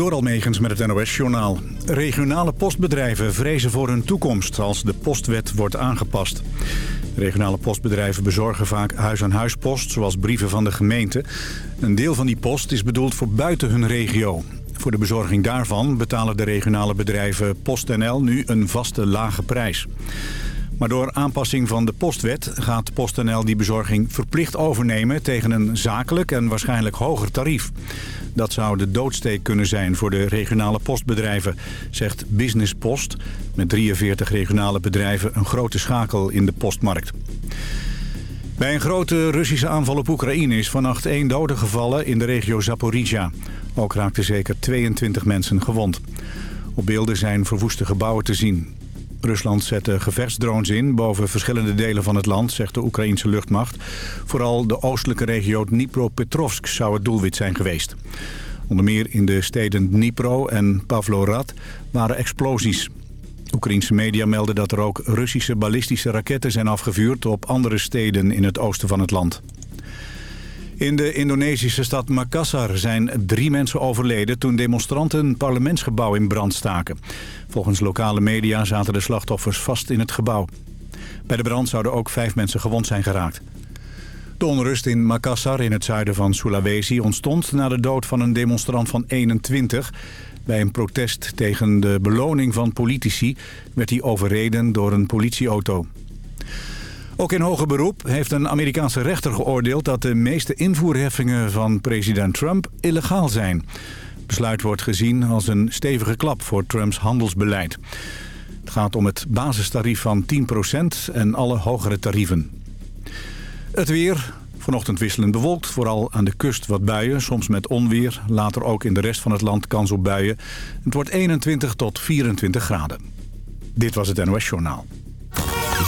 Door Almegens met het NOS-journaal. Regionale postbedrijven vrezen voor hun toekomst als de postwet wordt aangepast. Regionale postbedrijven bezorgen vaak huis-aan-huispost, zoals brieven van de gemeente. Een deel van die post is bedoeld voor buiten hun regio. Voor de bezorging daarvan betalen de regionale bedrijven PostNL nu een vaste lage prijs. Maar door aanpassing van de postwet gaat PostNL die bezorging verplicht overnemen tegen een zakelijk en waarschijnlijk hoger tarief. Dat zou de doodsteek kunnen zijn voor de regionale postbedrijven, zegt Business Post. Met 43 regionale bedrijven een grote schakel in de postmarkt. Bij een grote Russische aanval op Oekraïne is vannacht één dode gevallen in de regio Zaporizhia. Ook raakten zeker 22 mensen gewond. Op beelden zijn verwoeste gebouwen te zien. Rusland zette gevechtsdrones in boven verschillende delen van het land, zegt de Oekraïnse luchtmacht. Vooral de oostelijke regio Dnipropetrovsk zou het doelwit zijn geweest. Onder meer in de steden Dnipro en Pavlorad waren explosies. Oekraïnse media melden dat er ook Russische ballistische raketten zijn afgevuurd op andere steden in het oosten van het land. In de Indonesische stad Makassar zijn drie mensen overleden toen demonstranten een parlementsgebouw in brand staken. Volgens lokale media zaten de slachtoffers vast in het gebouw. Bij de brand zouden ook vijf mensen gewond zijn geraakt. De onrust in Makassar in het zuiden van Sulawesi ontstond na de dood van een demonstrant van 21. Bij een protest tegen de beloning van politici werd hij overreden door een politieauto. Ook in hoger beroep heeft een Amerikaanse rechter geoordeeld... dat de meeste invoerheffingen van president Trump illegaal zijn. Het besluit wordt gezien als een stevige klap voor Trumps handelsbeleid. Het gaat om het basistarief van 10% en alle hogere tarieven. Het weer, vanochtend wisselend bewolkt, vooral aan de kust wat buien, soms met onweer. Later ook in de rest van het land kans op buien. Het wordt 21 tot 24 graden. Dit was het NOS Journaal.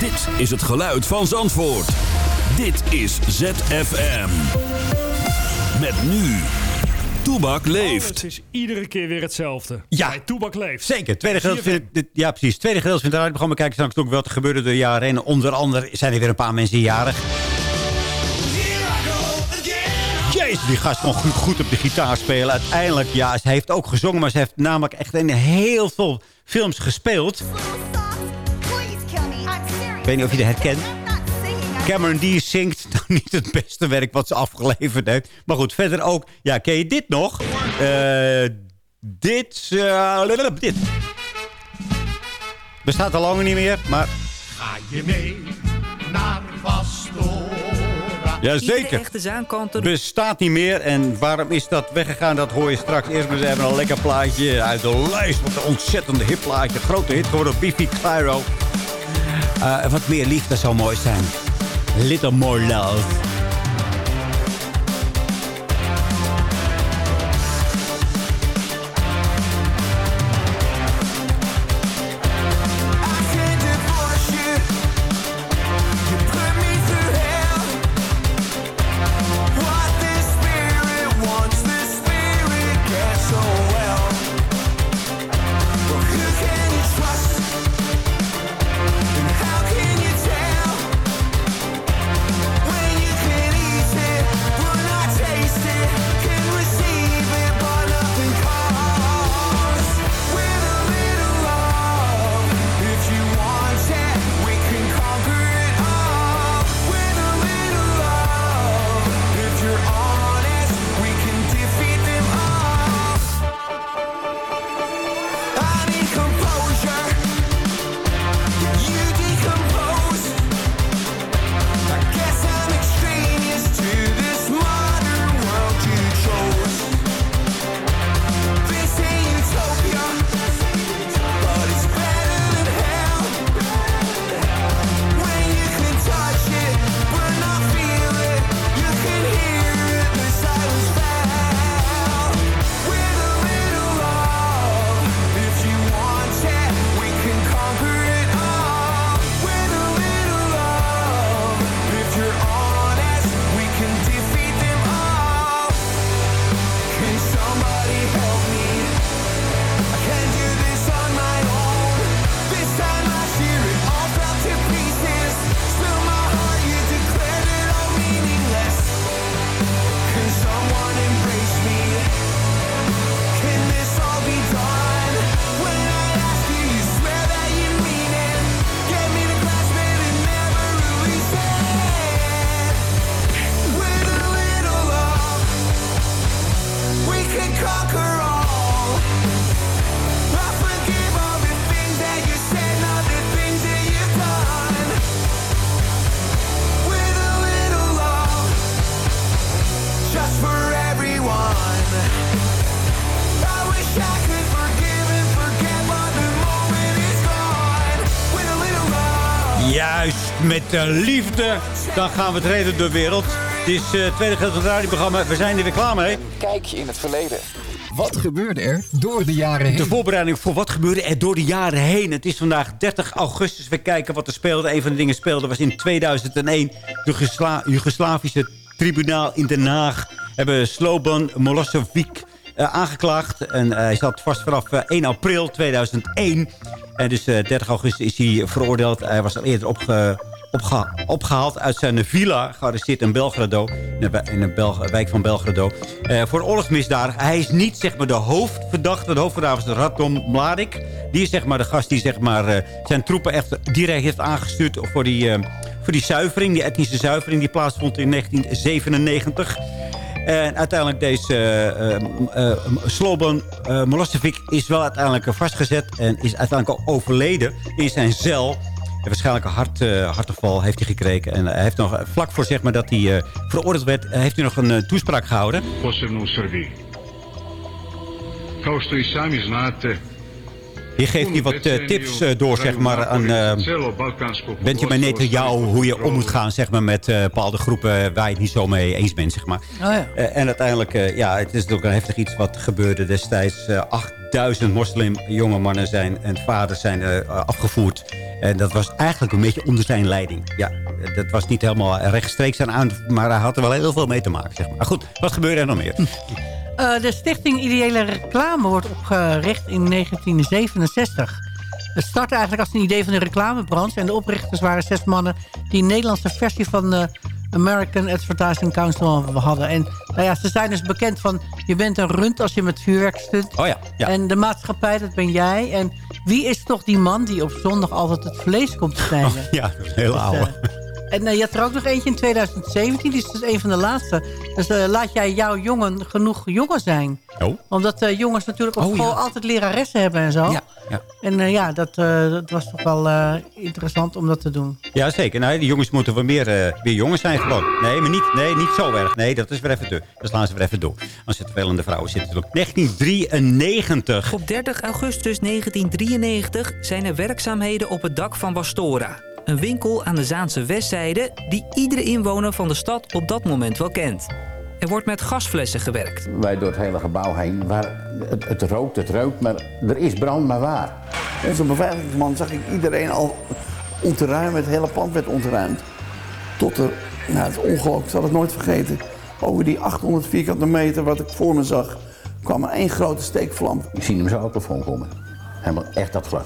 Dit is het geluid van Zandvoort. Dit is ZFM. Met nu. Toebak leeft. het is iedere keer weer hetzelfde. Ja. Bij Toebak leeft. Zeker. Tweede gedeelte vind ik, ja, precies. Tweede gedeelte vind ik eruit programma. Kijken straks ook wat er gebeurde door de jaren heen. Onder andere zijn er weer een paar mensen jarig. Jezus, die gast kon goed, goed op de gitaar spelen. Uiteindelijk, ja, ze heeft ook gezongen. Maar ze heeft namelijk echt in heel veel films gespeeld. Ik weet niet of je het herkent. Cameron D zingt nou niet het beste werk wat ze afgeleverd heeft. Maar goed, verder ook... Ja, ken je dit nog? Uh, dit... Uh, dit. Bestaat al lang niet meer, maar... Ga je mee naar Pastora? Jazeker. Bestaat niet meer. En waarom is dat weggegaan? Dat hoor je straks. Eerst maar eens even een lekker plaatje uit de lijst. Wat een ontzettende hitplaatje. Grote hit geworden. Biffy Clyro. Uh, wat meer liefde zou mooi zijn. Little More Love. De liefde. Dan gaan we het redden door de wereld. Het is het uh, tweede gedeelte van het radioprogramma. We zijn er weer klaar mee. Kijk je in het verleden. Wat gebeurde er door de jaren heen? De voorbereiding voor wat gebeurde er door de jaren heen. Het is vandaag 30 augustus. We kijken wat er speelde. Een van de dingen speelde was in 2001... de Joegoslavische tribunaal in Den Haag... hebben Sloban Milosevic uh, aangeklaagd. En uh, hij zat vast vanaf 1 april 2001... En dus 30 augustus is hij veroordeeld. Hij was al eerder opge, opge, opgehaald uit zijn villa. Gearresteerd in Belgrado. In de, wijk van Belgrado. Uh, voor oorlogsmisdaden. Hij is niet zeg maar, de hoofdverdachte. De hoofdverdachte is Radom Mladic. Die is zeg maar, de gast die zeg maar, uh, zijn troepen echt direct heeft aangestuurd... voor die, uh, voor die zuivering, die etnische zuivering... die plaatsvond in 1997... En uiteindelijk deze uh, uh, is wel uiteindelijk vastgezet... en is uiteindelijk ook overleden in zijn cel. En waarschijnlijk een hart, hartgeval heeft hij gekregen. En hij heeft nog, vlak voor zeg maar, dat hij veroordeeld werd... heeft hij nog een toespraak gehouden. Posebno u Srbiji. Kao što i sami znate... Hier geeft hij wat uh, tips uh, door zeg maar, aan uh, Benjamin Netanyahu... hoe je om moet gaan zeg maar, met bepaalde groepen waar je het niet zo mee eens bent. Zeg maar. Oh, ja. en uiteindelijk, ja, het is ook een heftig iets wat gebeurde destijds. 8000 moslim jonge mannen zijn en vaders zijn afgevoerd. En dat was eigenlijk een beetje onder zijn leiding. Ja, dat was niet helemaal rechtstreeks aan, maar hij had er wel heel veel mee te maken. Zeg maar. maar goed, wat gebeurde er nog meer? Uh, de Stichting Ideële Reclame wordt opgericht in 1967. Het startte eigenlijk als een idee van de reclamebranche. En de oprichters waren zes mannen die een Nederlandse versie van de American Advertising Council hadden. En nou ja, ze zijn dus bekend van... je bent een rund als je met vuurwerk stunt. Oh ja, ja. En de maatschappij, dat ben jij. En wie is toch die man die op zondag altijd het vlees komt snijden? Oh, ja, dus, oude. Uh, en uh, je had er ook nog eentje in 2017. Die is dus een van de laatste. Dus uh, laat jij jouw jongen genoeg jongen zijn. Oh. Omdat uh, jongens natuurlijk op Oh, school ja. altijd leraressen hebben en zo. Ja, ja. En ja, dat, dat was toch wel interessant om dat te doen. Ja, zeker. Nou, die jongens moeten wel meer, weer jongens zijn gewoon. Nee, maar niet, nee, niet zo erg. Nee, dat is weer even te. Dat slaan ze weer even door. Als er vervelende vrouwen zitten. natuurlijk. 1993. Op 30 augustus 1993 zijn er werkzaamheden op het dak van Wastora. Een winkel aan de Zaanse westzijde die iedere inwoner van de stad op dat moment wel kent. Er wordt met gasflessen gewerkt. Wij door het hele gebouw heen, waar het, het rookt, het rookt, maar er is brand, maar waar? En zo'n beveiligingsman zag ik iedereen al ontruimen, het hele pand werd ontruimd. Tot er, nou het is ongelooflijk, ik zal het nooit vergeten, over die 800 vierkante meter wat ik voor me zag, kwam er één grote steekvlam. Ik zie hem zo op de komen. Helemaal echt dat glas.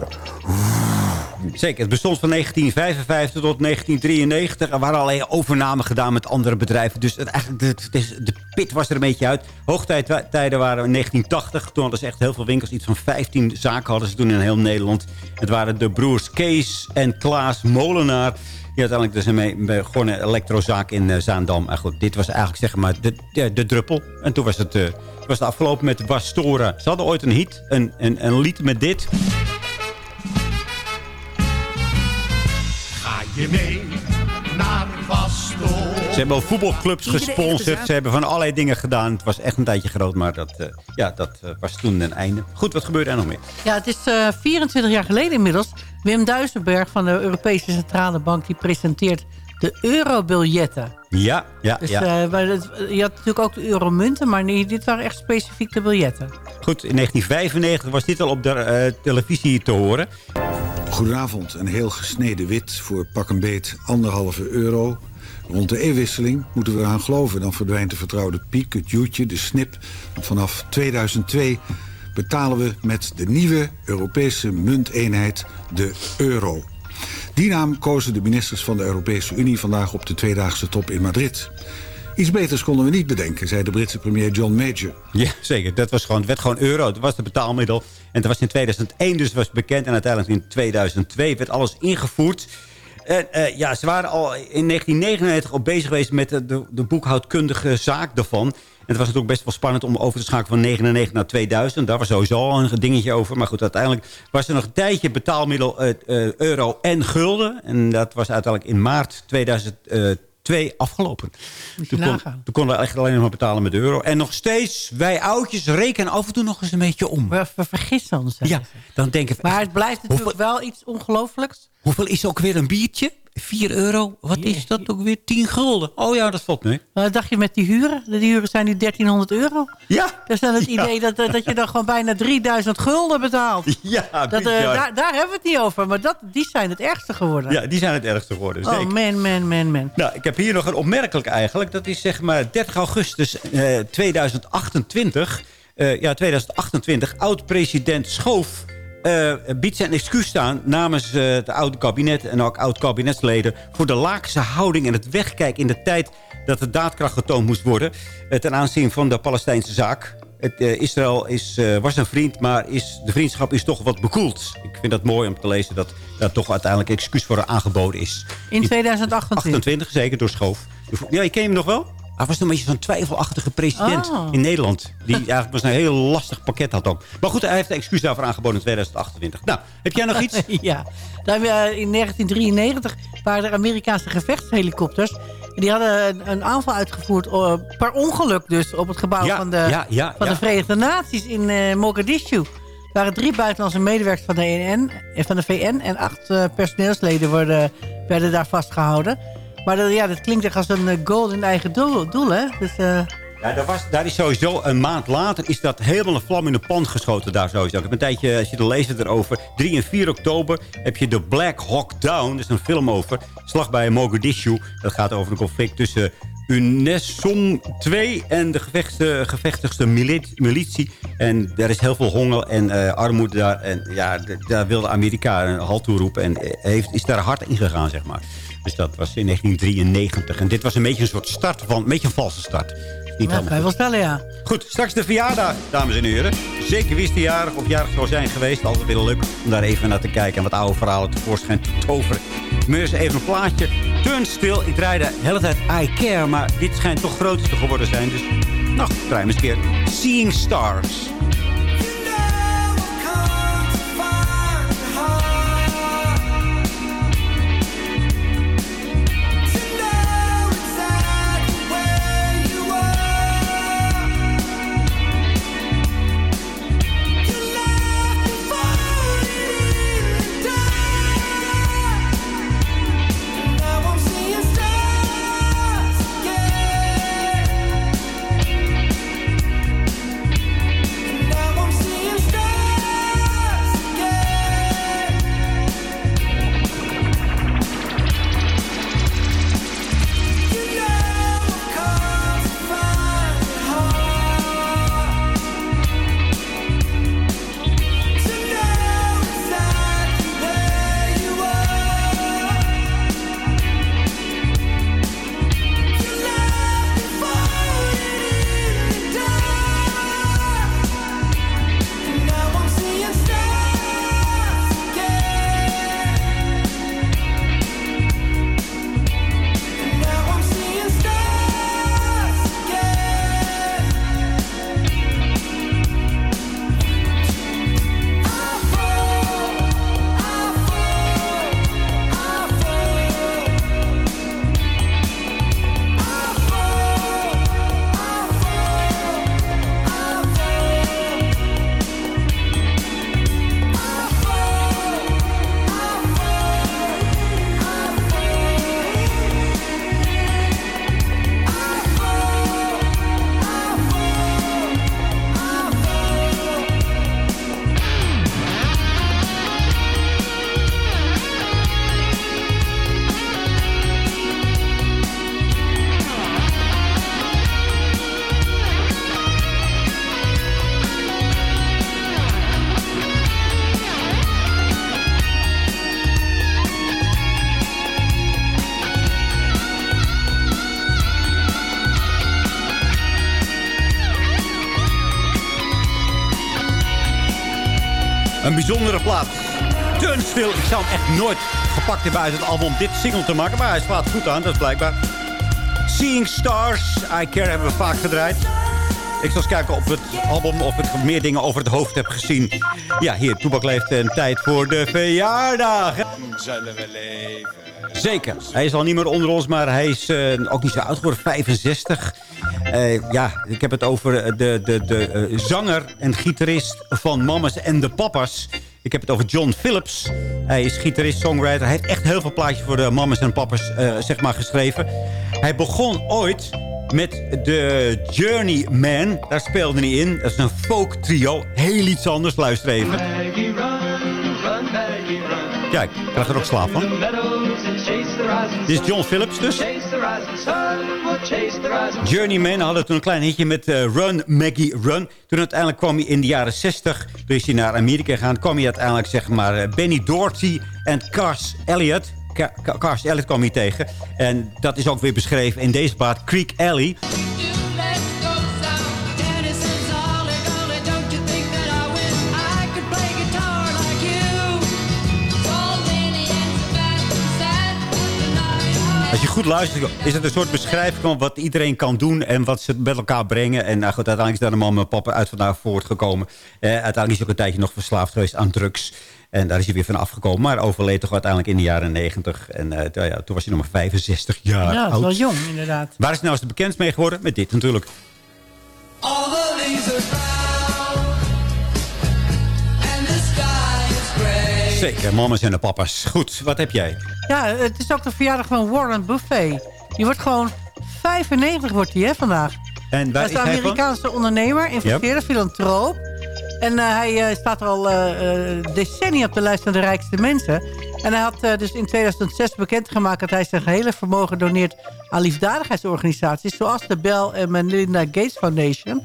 Zeker, het bestond van 1955 tot 1993. Er waren allerlei overnamen gedaan met andere bedrijven. Dus het, eigenlijk, het de pit was er een beetje uit. Hoogtijden waren in 1980. Toen hadden ze echt heel veel winkels. Iets van 15 zaken hadden ze toen in heel Nederland. Het waren de broers Kees en Klaas Molenaar. Die uiteindelijk dus een begonnen elektrozaak in eh, Zaandam. En goed, dit was eigenlijk zeg maar de, de, druppel. En toen was het, eh, was het afgelopen met Wastora. Ze hadden ooit een hit, een, een, een lied met dit. Je mee naar Pastoor? Ze hebben al voetbalclubs gesponsord. Ze hebben van allerlei dingen gedaan. Het was echt een tijdje groot, maar dat, eh, ja, dat eh, was toen een einde. Goed, wat gebeurde er nog meer? Ja, het is eh, 24 jaar geleden inmiddels. Wim Duisenberg van de Europese Centrale Bank... die presenteert de eurobiljetten. Ja, ja, Dus ja. eh, je had natuurlijk ook de euromunten... maar nee, dit waren echt specifiek de biljetten. Goed, in 1995 was dit al op de eh, televisie te horen. Goedenavond, een heel gesneden wit voor pak een beet anderhalve euro. Rond de e-wisseling moeten we eraan geloven. Dan verdwijnt de vertrouwde piek, het joetje, de snip. Vanaf 2002 betalen we met de nieuwe Europese munteenheid, de euro. Die naam kozen de ministers van de Europese Unie vandaag op de tweedaagse top in Madrid. Iets beters konden we niet bedenken, zei de Britse premier John Major. Ja, zeker. Dat was gewoon, het werd gewoon euro. Dat was het betaalmiddel. En dat was in 2001 dus was bekend. En uiteindelijk in 2002 werd alles ingevoerd. En eh, ja, ze waren al in 1999 al bezig geweest met de, de, boekhoudkundige zaak daarvan. En het was natuurlijk best wel spannend om over te schakelen van 99 naar 2000. Daar was sowieso al een dingetje over. Maar goed, uiteindelijk was er nog een tijdje betaalmiddel eh, eh, euro en gulden. En dat was uiteindelijk in maart 2002 twee afgelopen. Toen, kon, toen konden we echt alleen nog maar betalen met euro. En nog steeds, wij oudjes rekenen af en toe nog eens een beetje om. We, we vergissen ons. Ja, dan denken we... Maar het blijft natuurlijk wel iets ongelooflijks. Hoeveel is ook weer een biertje? 4 euro? Wat is dat ook weer? 10 gulden. Oh ja, dat valt mee. Wat dacht je met die huren? De huren zijn nu 1300 euro. Ja. Dat is dan het idee dat, dat je dan gewoon bijna 3000 gulden betaalt. Ja, Dat, eh, daar, daar hebben we het niet over. Maar dat, die zijn het ergste geworden. Ja, die zijn het ergste geworden. oh zeker. man, man, man, man. Nou, ik heb hier nog een opmerkelijk eigenlijk. Dat is zeg maar 30 augustus eh, 2028. Eh, ja, 2028. Oud-president Schoof eh, biedt zijn excuus aan namens eh, het oude kabinet... en ook oud-kabinetsleden... voor de laakse houding en het wegkijken in de tijd... dat de daadkracht getoond moest worden... ten aanzien van de Palestijnse zaak. Het, Israël is, was een vriend, maar is, de vriendschap is toch wat bekoeld. Ik vind dat mooi om te lezen dat daar toch uiteindelijk excuus voor aangeboden is. In 2028. 28, zeker, door Schoof. Ja, je ken hem nog wel? Hij was een beetje zo'n twijfelachtige president Oh. in Nederland. Die eigenlijk was een heel lastig pakket had ook. Maar goed, hij heeft een excuus daarvoor aangeboden in 2028. Nou, heb jij nog iets? ja, daar, eh, in 1993 waren er Amerikaanse gevechtshelikopters. Die hadden een, aanval uitgevoerd, eh, per ongeluk dus, op het gebouw Ja, van, de, ja, ja, van de Verenigde Naties in eh, Mogadishu. Er waren drie buitenlandse medewerkers van de, EN, eh, van de VN en acht personeelsleden worden, werden daar vastgehouden. Maar dat, ja, dat klinkt echt als een eh, goal in eigen doel, hè? Dus, eh, Ja, daar, was, daar is sowieso een maand later is dat helemaal een vlam in de pan geschoten daar sowieso. Ik heb een tijdje, als je leest erover, 3 en 4 oktober heb je de Black Hawk Down. Is een film over. Slag bij Mogadishu. Dat gaat over een conflict tussen UNESOM 2 en de gevechtigste mili- militie. En er is heel veel honger en eh, armoede daar. En ja, daar wilde Amerika een halt toe roepen. En heeft, is daar hard in gegaan, zeg maar. Dus dat was in 1993. En dit was een beetje een soort start van, een beetje een valse start. Niet ja, kan je wel stellen, ja. Goed, straks de verjaardag, dames en heren. Zeker wie is de jarig of jarig zou zijn geweest. Altijd weer leuk om daar even naar te kijken... en wat oude verhalen tevoorschijn te toveren. Eerst even een plaatje. Turnstil, ik draaide de hele tijd I Care... maar dit schijnt toch groter te geworden zijn. Dus, nou, draai eens een keer. Seeing Stars. Bijzondere plaat. Turnstil. Ik zou hem echt nooit gepakt hebben uit het album om dit single te maken. Maar hij slaat goed aan, dat is blijkbaar. Seeing Stars. I Care hebben we vaak gedraaid. Ik zal eens kijken op het album of ik meer dingen over het hoofd heb gezien. Ja, hier, Toebak leeft een tijd voor de verjaardag. Zullen we leven? Zeker. Hij is al niet meer onder ons, maar hij is uh, ook niet zo oud geworden, 65. Uh, ja, ik heb het over de, de, de uh, zanger en gitarist van Mamas en de Papas. Ik heb het over John Phillips. Hij is gitarist, songwriter. Hij heeft echt heel veel plaatjes voor de Mamas en Papas zeg maar, geschreven. Hij begon ooit met de Journeyman. Daar speelde hij in. Dat is een folk trio. Heel iets anders. Luister even. Kijk, ik krijg er ook slaap van. Dit is John Phillips dus. Journeyman hadden toen een klein hitje met uh, Run, Maggie, Run. Toen uiteindelijk kwam hij in de jaren 60, toen is hij naar Amerika gegaan... kwam hij uiteindelijk, zeg maar, uh, Benny Doherty en Cars Elliott... Cars Elliott kwam hij tegen. En dat is ook weer beschreven in deze plaat, Creek Alley... Als je goed luistert, is het een soort beschrijving van wat iedereen kan doen... en wat ze met elkaar brengen. En nou goed, uiteindelijk is daar een man met papa uit vandaag voortgekomen. Eh, uiteindelijk is hij ook een tijdje nog verslaafd geweest aan drugs. En daar is hij weer van afgekomen. Maar overleed toch uiteindelijk in de jaren 90. En uh, ja, toen was hij nog maar 65 jaar Ja, oud. wel jong inderdaad. Waar is hij nou eens bekend mee geworden? Met dit natuurlijk. All the Zeker, mama's en de papa's. Goed, wat heb jij? Ja, het is ook de verjaardag van Warren Buffet. Die wordt gewoon 95 wordt hij, hè, vandaag. En waar hij is een? Amerikaanse ondernemer, investeerder, filantroop. En uh, hij uh, staat al uh, decennia op de lijst van de rijkste mensen. En hij had dus in 2006 bekendgemaakt dat hij zijn gehele vermogen doneert aan liefdadigheidsorganisaties. Zoals de Bill en Melinda Gates Foundation.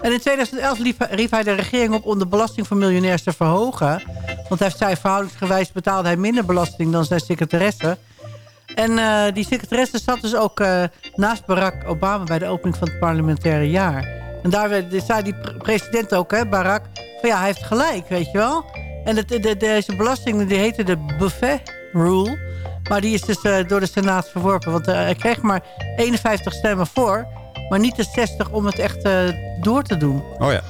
En in 2011 liep, riep hij de regering op om de belasting voor miljonairs te verhogen. Want hij zei verhoudingsgewijs betaalde hij minder belasting dan zijn secretaresse. En die secretaresse zat dus ook naast Barack Obama bij de opening van het parlementaire jaar. En daar zei die president ook, hè, Barack, van ja, hij heeft gelijk, weet je wel. En de, de, deze belasting, die heette de buffet rule. Maar die is dus uh, door de Senaat verworpen. Want hij kreeg maar 51 stemmen voor. Maar niet de 60 om het echt uh, door te doen. Oh ja.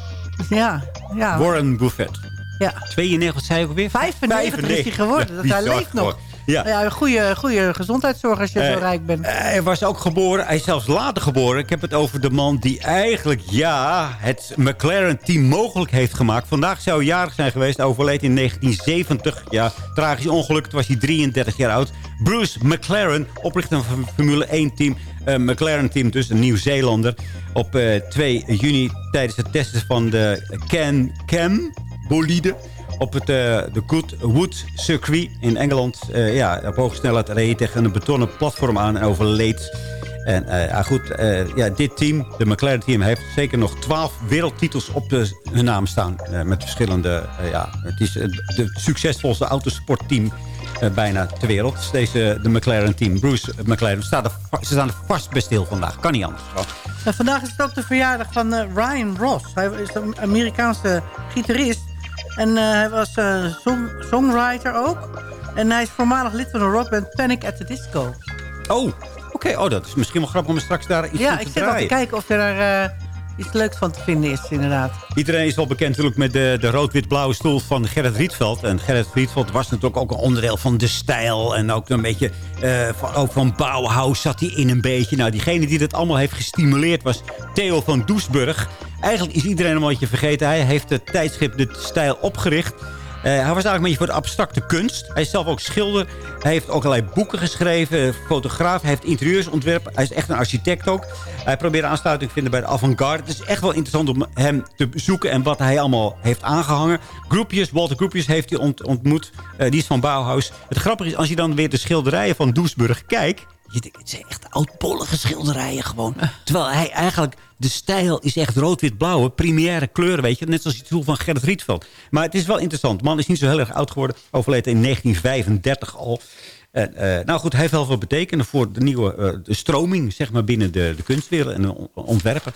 Ja. ja. Warren Buffett. Ja. 92, zei ik alweer? 95, 95. is hij geworden. Ja, dat hij leeft nog. Ja. ja, goede, goede gezondheidszorg als je uh, zo rijk bent. Hij was ook geboren, hij is zelfs later geboren. Ik heb het over de man die eigenlijk, ja, het McLaren-team mogelijk heeft gemaakt. Vandaag zou hij jarig zijn geweest, overleed in 1970. Ja, tragisch ongeluk, toen was hij 33 jaar oud. Bruce McLaren, oprichter van het Formule 1-team. Uh, McLaren-team, dus een Nieuw-Zeelander. Op uh, 2 juni tijdens het testen van de Can Cam bolide op het uh, de Goodwood Circuit in Engeland. Ja, op hoge snelheid reed hij tegen een betonnen platform aan en overleed. En uh, goed, ja, dit team, de McLaren team, heeft zeker nog twaalf wereldtitels op de, hun naam staan. met verschillende, ja, het is het succesvolste autosportteam bijna ter wereld. Deze, de McLaren team, Bruce McLaren, staat er, ze staan er vast bij stil vandaag. Kan niet anders. En vandaag is het ook de verjaardag van Ryan Ross. Hij is een Amerikaanse gitarist. En uh, hij was song songwriter ook. En hij is voormalig lid van de rockband Panic at the Disco. Oh, oké. Okay. Oh, dat is misschien wel grappig om straks daar iets ja, te ik zit al te kijken of er daar iets leuks van te vinden is, inderdaad. Iedereen is wel bekend natuurlijk met de, de rood-wit-blauwe stoel van Gerrit Rietveld. En Gerrit Rietveld was natuurlijk ook een onderdeel van de stijl. En ook een beetje van, ook van Bauhaus zat hij in een beetje. Nou, diegene die dat allemaal heeft gestimuleerd was Theo van Doesburg. Eigenlijk is iedereen een beetje vergeten. Hij heeft het tijdschrift De Stijl opgericht. Uh, hij was eigenlijk een beetje voor de abstracte kunst. Hij is zelf ook schilder. Hij heeft ook allerlei boeken geschreven. Fotograaf. Hij heeft interieurs ontwerpen. Hij is echt een architect ook. Hij probeert aansluiting te vinden bij de avant-garde. Het is echt wel interessant om hem te zoeken en wat hij allemaal heeft aangehangen. Groepjes, Walter Groepjes heeft hij ont ontmoet. Uh, die is van Bauhaus. Het grappige is, als je dan weer de schilderijen van Doesburg kijkt... Je denkt, het zijn echt oudbollige schilderijen gewoon. Terwijl hij eigenlijk... De stijl is echt rood-wit-blauwe, primaire kleuren, weet je. Net zoals die stoel van Gerrit Rietveld. Maar het is wel interessant. De man is niet zo heel erg oud geworden. Overleed in 1935 al. En, uh, nou goed, hij heeft wel veel betekenen voor de nieuwe uh, de stroming zeg maar, binnen de, de kunstwereld en de ontwerpen.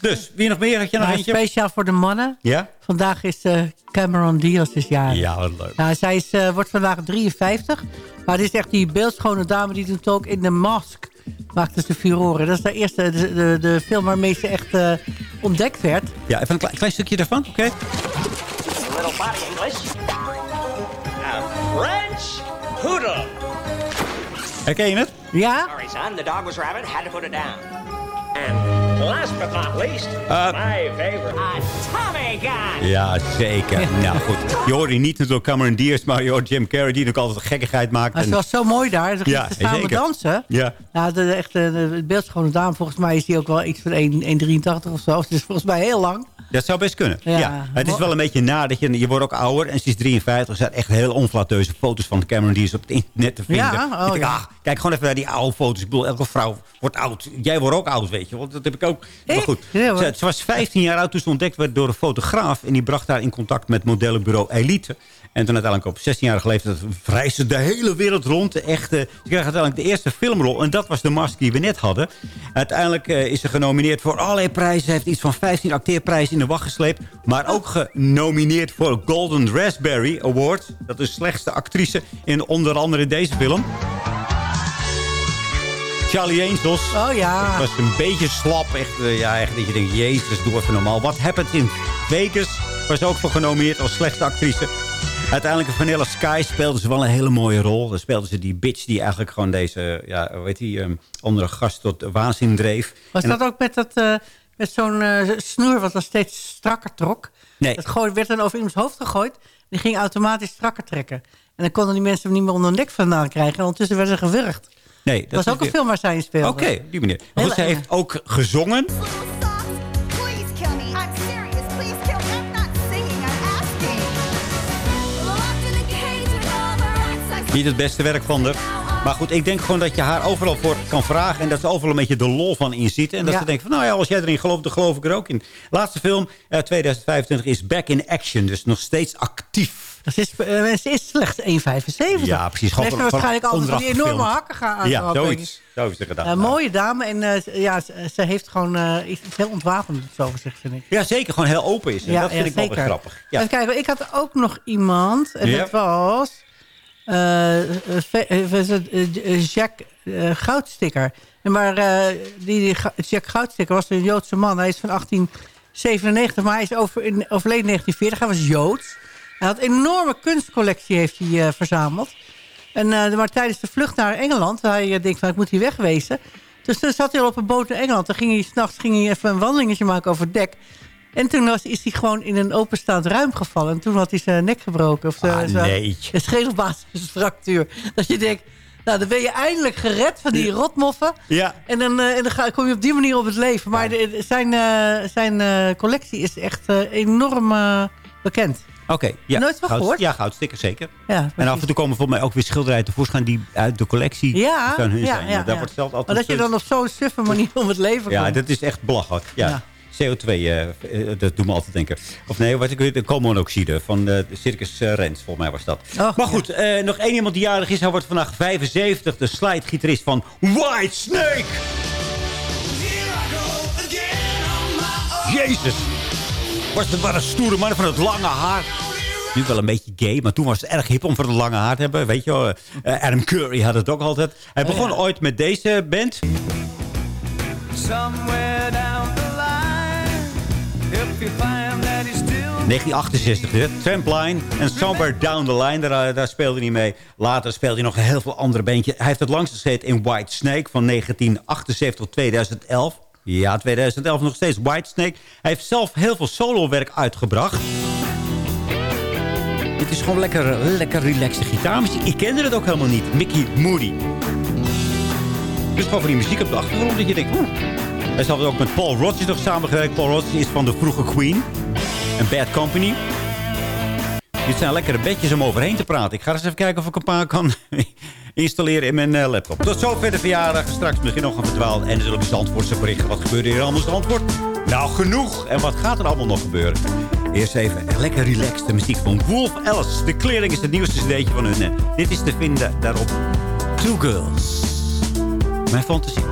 Dus, wie nog meer? Had je nog nou, eentje? Speciaal voor de mannen. Ja? Vandaag is uh, Cameron Diaz is jaar. Ja, wat leuk. Nou, zij is, wordt vandaag 53. Maar dit is echt die beeldschone dame die doet ook in de Mask maakten ze furoren. Dat is de eerste de, de, de film waarmee ze echt eh, ontdekt werd. Ja, even een klein, klein stukje daarvan, oké? A little body English. A French poodle. Herken je het? Ja? Sorry, son. The dog was rabid. Had to put it down. And last but not least, Uh, my favorite, a Tommy gun. Ja, zeker. Nou goed, je hoorde niet natuurlijk Cameron Diaz, maar je hoort Jim Carrey die ook altijd gekkigheid maakt. Maar En- ze was zo mooi daar. Ze Ja, samen zeker. dansen. Ja. Ja, de, echt, de, de beeldschone dame, volgens mij is die ook wel iets van 1 1,83 of zo. Dus volgens mij heel lang. Dat zou best kunnen. Ja. Ja. Het is wel een beetje na dat je, je wordt ook ouder. En ze is 53. Er zijn echt heel onflateuze foto's van Cameron Diaz op het internet te vinden. Ja? Oh, ik denk, ja. ah, kijk gewoon even naar die oude foto's. Ik bedoel, elke vrouw wordt oud. Jij wordt ook oud, weet je. Want dat heb ik ook. Maar goed, Ja, ze, was 15 jaar oud toen ze ontdekt werd door een fotograaf. En die bracht haar in contact met modellenbureau Elite. En toen uiteindelijk op 16-jarige leeftijd reisde de hele wereld rond. Echt, eh, ze kreeg uiteindelijk de eerste filmrol. En dat was de mask die we net hadden. Uiteindelijk eh, is ze genomineerd voor allerlei prijzen. Ze heeft iets van 15 acteerprijzen in de wacht gesleept. Maar ook genomineerd voor Golden Raspberry Award. Dat is de slechtste actrice in onder andere deze film. Charlie Angels. Oh ja. was een beetje slap. Echt, eh, ja, echt dat je denkt, jezus, doe even normaal. What Happened in Vegas was ook voor genomineerd als slechtste actrice. Uiteindelijk in Vanilla Sky speelde ze wel een hele mooie rol. Dan speelde ze die bitch die eigenlijk gewoon deze, ja, heet die, um, andere gast tot waanzin dreef. Was En dat ook met, dat, eh, met zo'n eh, snoer wat dan steeds strakker trok? Nee. Dat gooi- werd dan over iemands hoofd gegooid. Die ging automatisch strakker trekken. En dan konden die mensen hem niet meer onder hun nek vandaan krijgen. En ondertussen werden ze gewurgd. Nee, Dat was is ook een film waar zij in speelde. Oké, die meneer. Maar goed, Heel ze erg. heeft ook gezongen. In Niet het beste werk van haar. Maar goed, ik denk gewoon dat je haar overal voor kan vragen. En dat ze overal een beetje de lol van inziet. En dat Ja. ze denkt van, nou ja, als jij erin gelooft, dan geloof ik er ook in. Laatste film, eh, 2025, is Back in Action. Dus nog steeds actief. Ze is, eh, ze is slechts 1,75. Ja, precies. Gewoon heeft van- waarschijnlijk altijd van die enorme gefilmd. hakken gaan Ja, ik. zoiets. Zo is het gedaan. Eh, mooie dame. En eh, ja, ze, heeft gewoon eh, iets heel ontwapend over zich, vind ik. Ja, zeker. Gewoon heel open is. En dat vind ik wel weer grappig. Ja. Even kijken, ik had ook nog iemand. En Ja. dat was... eh, eh, eh, het, eh, eh, Jack eh, Goudsticker. En Maar eh, die, Jack Goudsticker was een Joodse man. Hij is van 1897, maar hij is over, in, overleden in 1940. Hij was Joods. Hij had een enorme kunstcollectie heeft hij, eh, verzameld. En, eh, maar tijdens de vlucht naar Engeland, hij eh, denkt van ik moet hier wegwezen. Dus toen zat hij al op een boot naar Engeland. Dan ging hij s'nachts even een wandelingetje maken over het dek. En toen was, is hij gewoon in een openstaand ruim gevallen. En toen had hij zijn nek gebroken. Of zo, Ah, nee. Een schedelbasisfractuur. Dat je denkt, nou dan ben je eindelijk gered van die rotmoffen. Ja. En dan, en dan ga, kom je op die manier op het leven. Maar de- zijn, zijn collectie is echt enorm bekend. Oké. ja. Nooit van Goud- gehoord? Ja, goudsticker zeker. Ja, en af en toe komen volgens mij ook weer schilderijen tevoorschijn... die uit de collectie Ja, van hun ja, zijn. ja, Daar ja. wordt zelf altijd Maar dat je dan op zo'n suffe manier om het leven Ja, komt. dat is echt belachelijk. Ja. Ja. CO2, eh, eh, dat doet me altijd denken. Of nee, wat ik weet, de koolmonoxide van de Circus eh, Rens, volgens mij was dat. Oh, maar goed, eh, nog één iemand die jarig is. Hij wordt vandaag 75, de slidegitarist van White Snake. Jezus. Was het maar een stoere man van het lange haar. Nu wel een beetje gay, maar toen was het erg hip om van het lange haar te hebben. Weet je wel, eh, Adam Curry had het ook altijd. Hij begon ooit met deze band. Somewhere down the line, if you find that he's still 1968, dit. Trampline en Somewhere Down the Line. Daar, daar speelde hij mee. Later speelde hij nog heel veel andere bandjes. Hij heeft het langst gezeten in White Snake van 1978 tot 2011. Ja, 2011 nog steeds White Snake. Hij heeft zelf heel veel solowerk uitgebracht. Dit is gewoon lekker, lekker relaxte gitaarmuziek. Ik kende het ook helemaal niet. Mickey Moody. Dus gewoon van die muziek op de achtergrond dat je denkt... Hm. Hij heeft ook met Paul Rodgers nog samengewerkt. Paul Rodgers is van de vroege Queen. En Bad Company. Dit zijn lekkere bedjes om overheen te praten. Ik ga eens even kijken of ik een paar kan installeren in mijn eh, laptop. Tot zover de verjaardag. Straks misschien nog een verdwaald. En zullen Zandvoortse berichten. Wat gebeurde hier allemaal in Zandvoort? Nou, genoeg. En wat gaat er allemaal nog gebeuren? Eerst even lekker relaxed muziek van Wolf Alice. De Clearing is het nieuwste cd'tje van hun. eh. Dit is te vinden daarop. Two Girls. Mijn fantasie.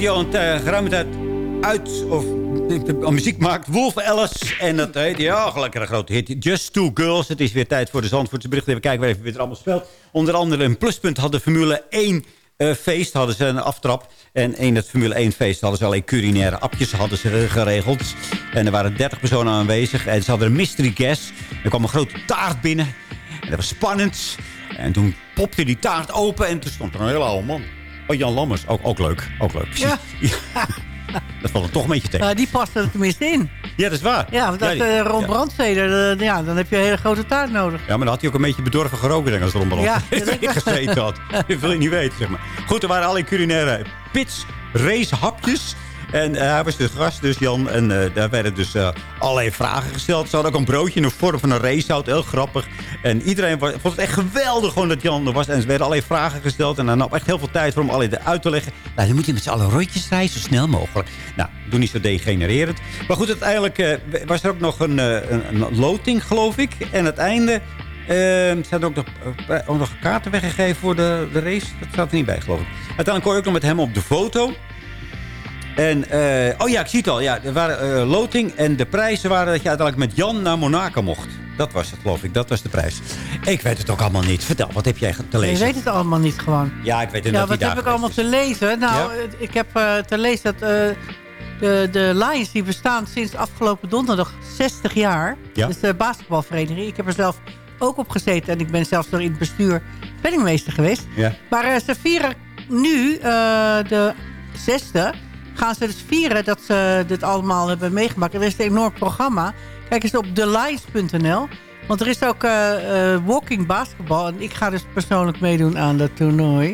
Die al een uh, geruime tijd uit of uh, muziek maakt. Wolf Alice. En dat heet, ja, lekker een grote hit. Just Two Girls. Het is weer tijd voor de Zandvoortse bericht. Even kijken waar even weer het allemaal speelt. Onder andere een pluspunt had de Formule 1 uh, feest. Hadden ze een aftrap. En in het Formule 1 feest hadden ze alleen culinaire appjes hadden ze geregeld. En er waren 30 personen aanwezig. En ze hadden een mystery guest. Er kwam een grote taart binnen. En dat was spannend. En toen popte die taart open. En toen stond er een hele oude man. Oh, Jan Lammers. Ook, ook leuk. Ook leuk. Ja. dat valt er toch een beetje tegen. Uh, die past er tenminste in. Ja, dat is waar. Ja, want dat, ja, uh, Ron ja. Brandsteder, uh, ja, dan heb je een hele grote taart nodig. Ja, maar dan had hij ook een beetje bedorven geroken denk, als Ron Brandsteder ja, gezeten had. dat wil je niet weten, zeg maar. Goed, er waren alle culinaire pits, race, hapjes... En uh, hij was de gast, dus Jan. En uh, daar werden dus uh, allerlei vragen gesteld. Ze hadden ook een broodje in de vorm van een racehout. Heel grappig. En iedereen was, vond het echt geweldig gewoon dat Jan er was. En er werden allerlei vragen gesteld. En hij nam echt heel veel tijd voor om allerlei uit te leggen. Nou, dan moet je met z'n allen rondjes rijden, zo snel mogelijk. Nou, doe niet zo degenererend. Maar goed, uiteindelijk was er ook nog een, een, loting, geloof ik. En het einde... Uh, ze hadden ook nog, uh, kaarten weggegeven voor de, de race. Dat staat er niet bij, geloof ik. Uiteindelijk kon je ook nog met hem op de foto. En, uh, oh ja, ik zie het al. Ja, er waren uh, loting en de prijzen waren dat je uiteindelijk met Jan naar Monaco mocht. Dat was het, geloof ik. Dat was de prijs. Ik weet het ook allemaal niet. Vertel, wat heb jij te lezen? Je weet het allemaal niet gewoon. Ja, ik weet het ja, niet. Wat heb ik allemaal is. te lezen? Nou, ja? ik heb uh, te lezen dat de, de Lions die bestaan sinds afgelopen donderdag 60 jaar. Ja? Dus de basketbalvereniging. Ik heb er zelf ook op gezeten. En ik ben zelfs door in het bestuur penningmeester geweest. Ja. Maar ze vieren nu de zesde gaan ze dus vieren dat ze dit allemaal hebben meegemaakt. Er is een enorm programma. Kijk eens op thelines.nl. Want er is ook uh, walking basketbal. En ik ga dus persoonlijk meedoen aan dat toernooi.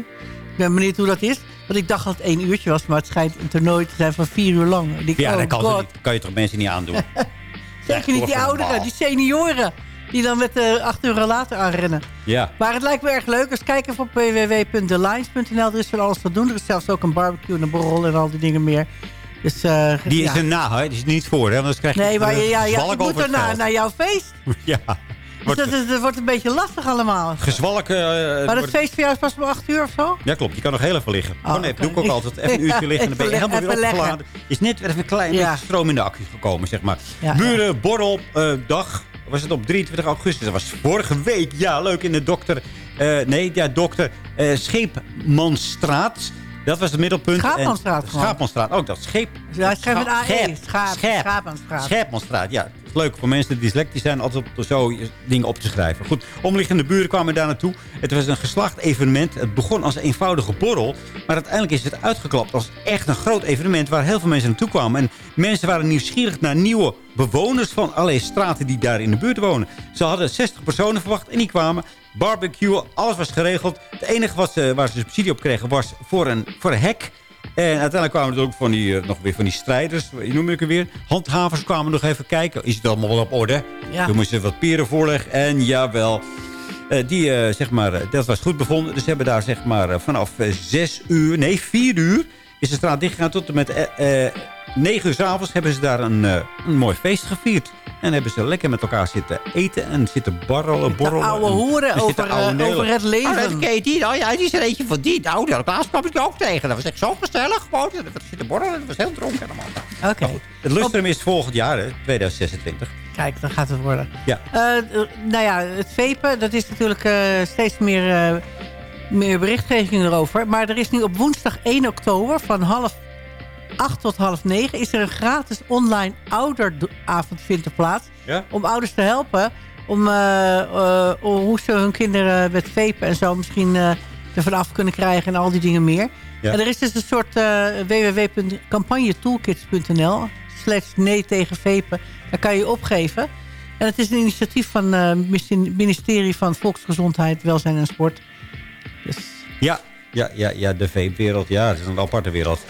Ik ben benieuwd hoe dat is. Want ik dacht dat het één uurtje was. Maar het schijnt een toernooi te zijn van vier uur lang. Ja, oh dat kan, niet, kan je toch mensen niet aandoen. Zeker niet die ouderen, die senioren. Die dan met uh, acht uur later aanrennen. Ja. Maar het lijkt me erg leuk. Dus kijk even op www.thelines.nl. Er is van alles te doen. Er is zelfs ook een barbecue en een borrel en al die dingen meer. Dus, uh, die is ja. er na, hè? Die is niet voor, hè? Anders krijg je nee, maar ja, ja, ik moet er naar, jouw feest. ja. Dus dat, dat, dat, wordt een beetje lastig allemaal. Gezwalk. Uh, maar het wordt... feest voor jou is pas om 8 uur of zo? Ja, klopt. Je kan nog heel even liggen. Oh, oh nee, doe ik ook altijd. Even een uurtje liggen en dan ben je helemaal weer opgeladen. Is net weer even een klein beetje stroom in de accu gekomen, zeg maar. Buren, borrel, uh, dag. Was het op 23 augustus? Dat was vorige week. Ja, leuk in de dokter... Uh, nee, ja, dokter uh, Scheepmanstraat. Dat was het middelpunt. Schaapmanstraat. Schaapmanstraat, ook dat. Scheep. Ja, met AE. Schaap. Scherp. Schaapmanstraat. Scherpmanstraat, ja. Het is leuk voor mensen die dyslectisch zijn, altijd op zo dingen op te schrijven. Goed, omliggende buren kwamen daar naartoe. Het was een geslaagd evenement. Het begon als een eenvoudige borrel. Maar uiteindelijk is het uitgeklapt als echt een groot evenement... waar heel veel mensen naartoe kwamen. En mensen waren nieuwsgierig naar nieuwe bewoners van allerlei straten die daar in de buurt wonen. Ze hadden 60 personen verwacht en die kwamen barbecue, alles was geregeld. Het enige wat ze, waar ze subsidie op kregen was voor een, voor een hek. En uiteindelijk kwamen er ook van die, uh, nog weer van die strijders, noem ik het weer. Handhavers kwamen nog even kijken. Is het allemaal wel op orde? Ja. Toen moesten ze wat pieren voorleggen. En jawel, uh, die, uh, zeg maar, dat was goed bevonden. Dus ze hebben daar zeg maar vanaf zes uur, nee vier uur... is de straat dichtgegaan tot en met 9 uur s avonds hebben ze daar een, een mooi feest gevierd. En hebben ze lekker met elkaar zitten eten en zitten barrelen, borrelen. De oude hoeren over, oude uh, over het leven. Oh, dat ken die. Oh ja, die is er eentje van die. Nou, daar laatst kwam ik ook tegen. Dat was echt zo gezellig gewoon. We zitten borrelen, dat was heel dronken allemaal. Oké. Okay. Het lustrum is volgend jaar, hè, 2026. Kijk, dan gaat het worden. Ja. Uh, nou ja, het vapen, dat is natuurlijk uh, steeds meer, meer berichtgeving erover. Maar er is nu op woensdag 1 oktober van half 8 tot half 9 is er een gratis online ouderavond vindt plaats. Ja? Om ouders te helpen. Om, uh, uh, hoe ze hun kinderen met vapen en zo misschien uh, ervan af kunnen krijgen. En al die dingen meer. Ja. En er is dus een soort www.campagnetoolkits.nl slash nee tegen vapen. Daar kan je opgeven. En het is een initiatief van het ministerie van Volksgezondheid, Welzijn en Sport. Dus... Ja, ja, ja, ja, de vape-wereld. Ja, het is een aparte wereld.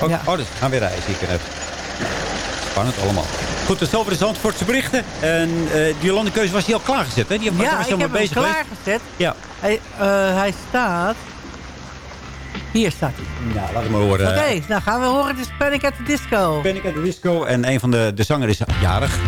Oh, ja. oh dus gaan weer rijden, zie ik. Spannend allemaal. Goed, dat is over de Zandvoortse berichten. En uh, die Jolandekeuze was hier al klaargezet, hè? Die ja, was ik heb bezig hem klaargezet. Ja. Hij, uh, hij staat... Hier staat hij. Ja, laat hem maar horen. Oké, okay, nou gaan we horen. Het is Panic at the Disco. Panic at the Disco. En een van de, de zanger is jarig.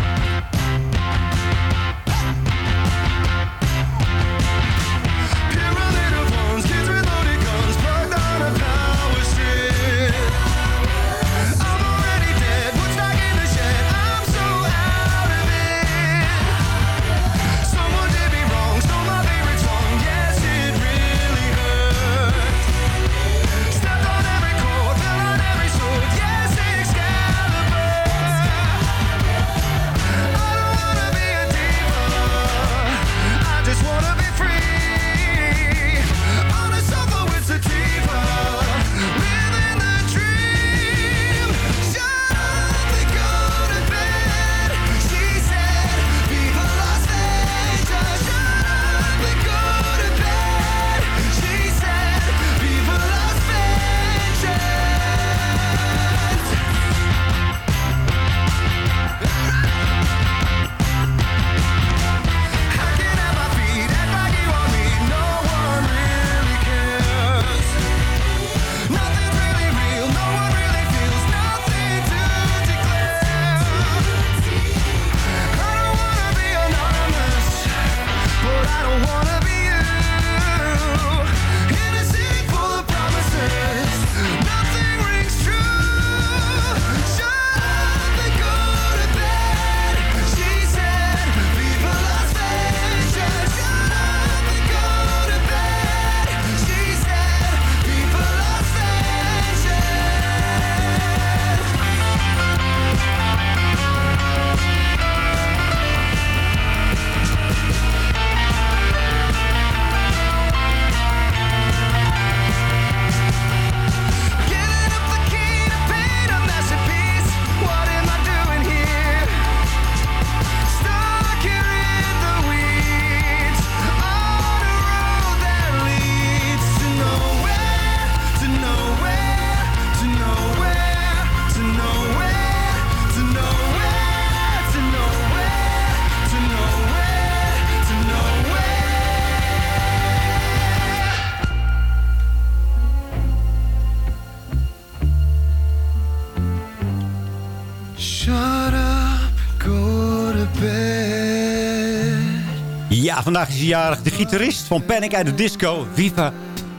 Vandaag is hij jarig. De gitarist van Panic at the Disco. Viva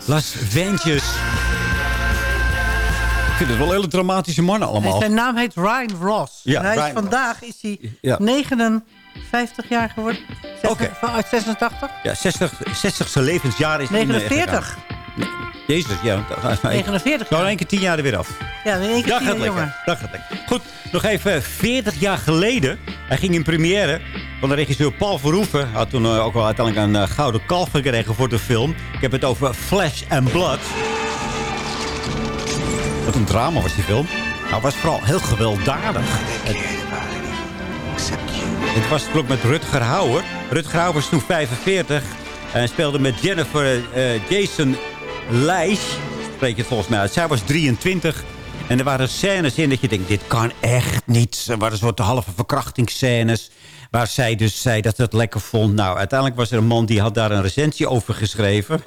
Las Ventures. Ik vind het wel hele dramatische mannen En allemaal. zijn naam heet Ryan Ross. Ja, En hij is vandaag is hij Ja. 59 jaar geworden. Oké. Uit 86? Ja, 60, 60ste levensjaar is hij, eh, 49. Jezus, ja. 49 Nou, in één keer 10 jaar er weer af. Ja, in één keer Dat tien gaat lekker. Dat gaat lekker. Goed, nog even 40 jaar geleden. Hij ging in première van de regisseur Paul Verhoeven. Hij had toen eh, ook wel uiteindelijk een eh, gouden kalf gekregen voor de film. Ik heb het over Flesh and Blood. Wat een drama was die film. Nou, het was vooral heel gewelddadig. Het, het was ook met Rutger Hauer. Rutger Hauer was toen 45. En speelde met Jennifer eh, Jason Leigh. Spreek je het volgens mij uit. Zij was 23. En er waren scènes in dat je denkt, dit kan echt niet. Er waren soort halve verkrachtingsscènes. Waar zij dus zei dat het lekker vond. Nou, uiteindelijk was er een man die had daar een recensie over geschreven.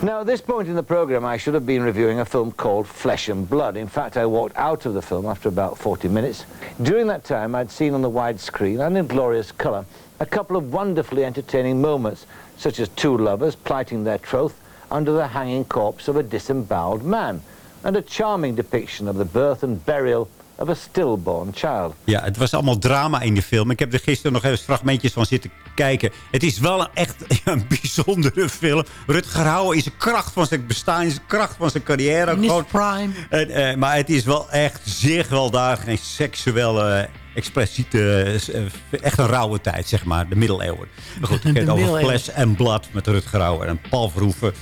Now, at this point in the program, I should have been reviewing a film called Flesh and Blood. In fact, I walked out of the film after about 40 minutes. During that time, I'd seen on the widescreen and in glorious colour a couple of wonderfully entertaining moments, such as two lovers plighting their troth under the hanging corpse of a disemboweled man, and a charming depiction of the birth and burial of a stillborn child. Ja, het was allemaal drama in de film. Ik heb er gisteren nog even fragmentjes van zitten kijken. Het is wel een echt een bijzondere film. Rutger Hauer is de kracht van zijn bestaan, is de kracht van zijn carrière. Gewoon- prime. En, eh, maar het is wel echt zeer gewelddadig en seksuele expliciete, eh, echt een rauwe tijd, zeg maar. De middeleeuwen. Maar goed, ik heb het over. Flesh and Blood met Rutger Hauer en Paul Verhoeven.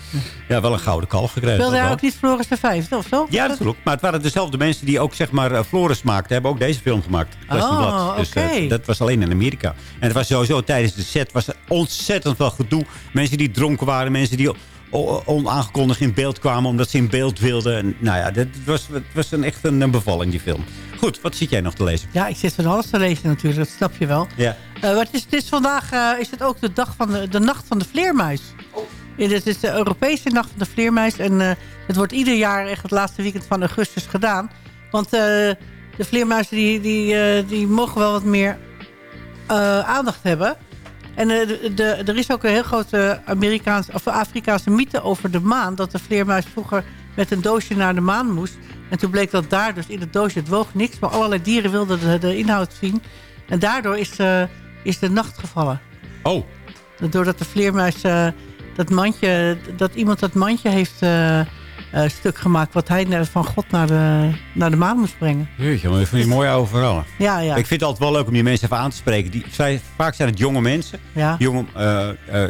Ja, wel een gouden kalf gekregen. Hij wel. ook niet Floris de Vijfde of zo? Ja, natuurlijk. Maar het waren dezelfde mensen die ook zeg maar eh, Floris maakten. Hebben ook deze film gemaakt. Flesh and Oh, Blood. Dus, eh, dat was alleen in Amerika. En het was sowieso tijdens de set was er ontzettend veel gedoe. Mensen die dronken waren. Mensen die onaangekondigd in beeld kwamen omdat ze in beeld wilden. En, nou ja, dat was, het was een, echt een, een bevalling die film. Goed, wat zit jij nog te lezen? Ja, ik zit van alles te lezen natuurlijk, dat snap je wel. Ja. Maar het is, het is vandaag eh, is het ook de, dag van de, de nacht van de vleermuis. Ja, Het is de Europese nacht van de vleermuis. En eh, het wordt ieder jaar echt het laatste weekend van augustus gedaan. Want de vleermuizen die, die, die mogen wel wat meer aandacht hebben. En de, de, er is ook een heel grote Amerikaanse, of Afrikaanse mythe over de maan. Dat de vleermuis vroeger met een doosje naar de maan moest. En toen bleek dat daar dus in het doosje, het woog niks. Maar allerlei dieren wilden de, de inhoud zien. En daardoor is, eh, is de nacht gevallen. Oh. Doordat de vleermuis eh, dat mandje, dat iemand dat mandje heeft eh, stuk gemaakt. Wat hij van God naar de, naar de maan moest brengen. Jeetje, maar ik vind je mooi overal. Ja, ja. Ik vind het altijd wel leuk om die mensen even aan te spreken. Die, zij, vaak zijn het jonge mensen. Ja. Jonge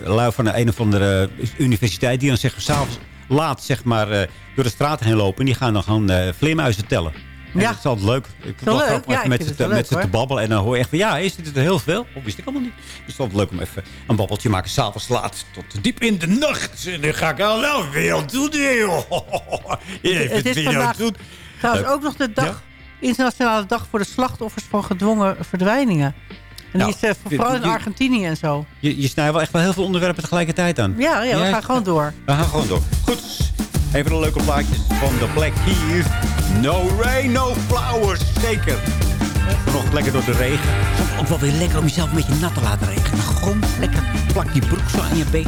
lui van een of andere universiteit. Die dan zeggen s'avonds laat zeg maar, eh, door de straat heen lopen. En die gaan dan gewoon eh vleermuizen tellen. En Ja. Dat is altijd leuk. Ik lach leuk. ook Ja, even met ze het te, wel met te babbelen. En dan hoor je echt van, ja, is dit er heel veel? Of wist ik allemaal niet. Dus het is altijd leuk om even een babbeltje te maken. S'avonds laat tot diep in de nacht. En dan ga ik al nou weer doen, joh. Ja, het is wat vandaag doen? trouwens Leuk. ook nog de dag, internationale dag voor de slachtoffers van gedwongen verdwijningen. En die Nou, is eh, vooral in Argentinië en zo. Je, je snijdt wel echt wel heel veel onderwerpen tegelijkertijd aan. Ja, ja we Ja, gaan gewoon door. We gaan gewoon door. Goed. Even de leuke plaatjes van de Black Keys. No rain, no flowers. Zeker. Nog lekker door de regen. Soms ook wel weer lekker om jezelf een beetje nat te laten regenen. Gewoon lekker plak die broek zo aan je been.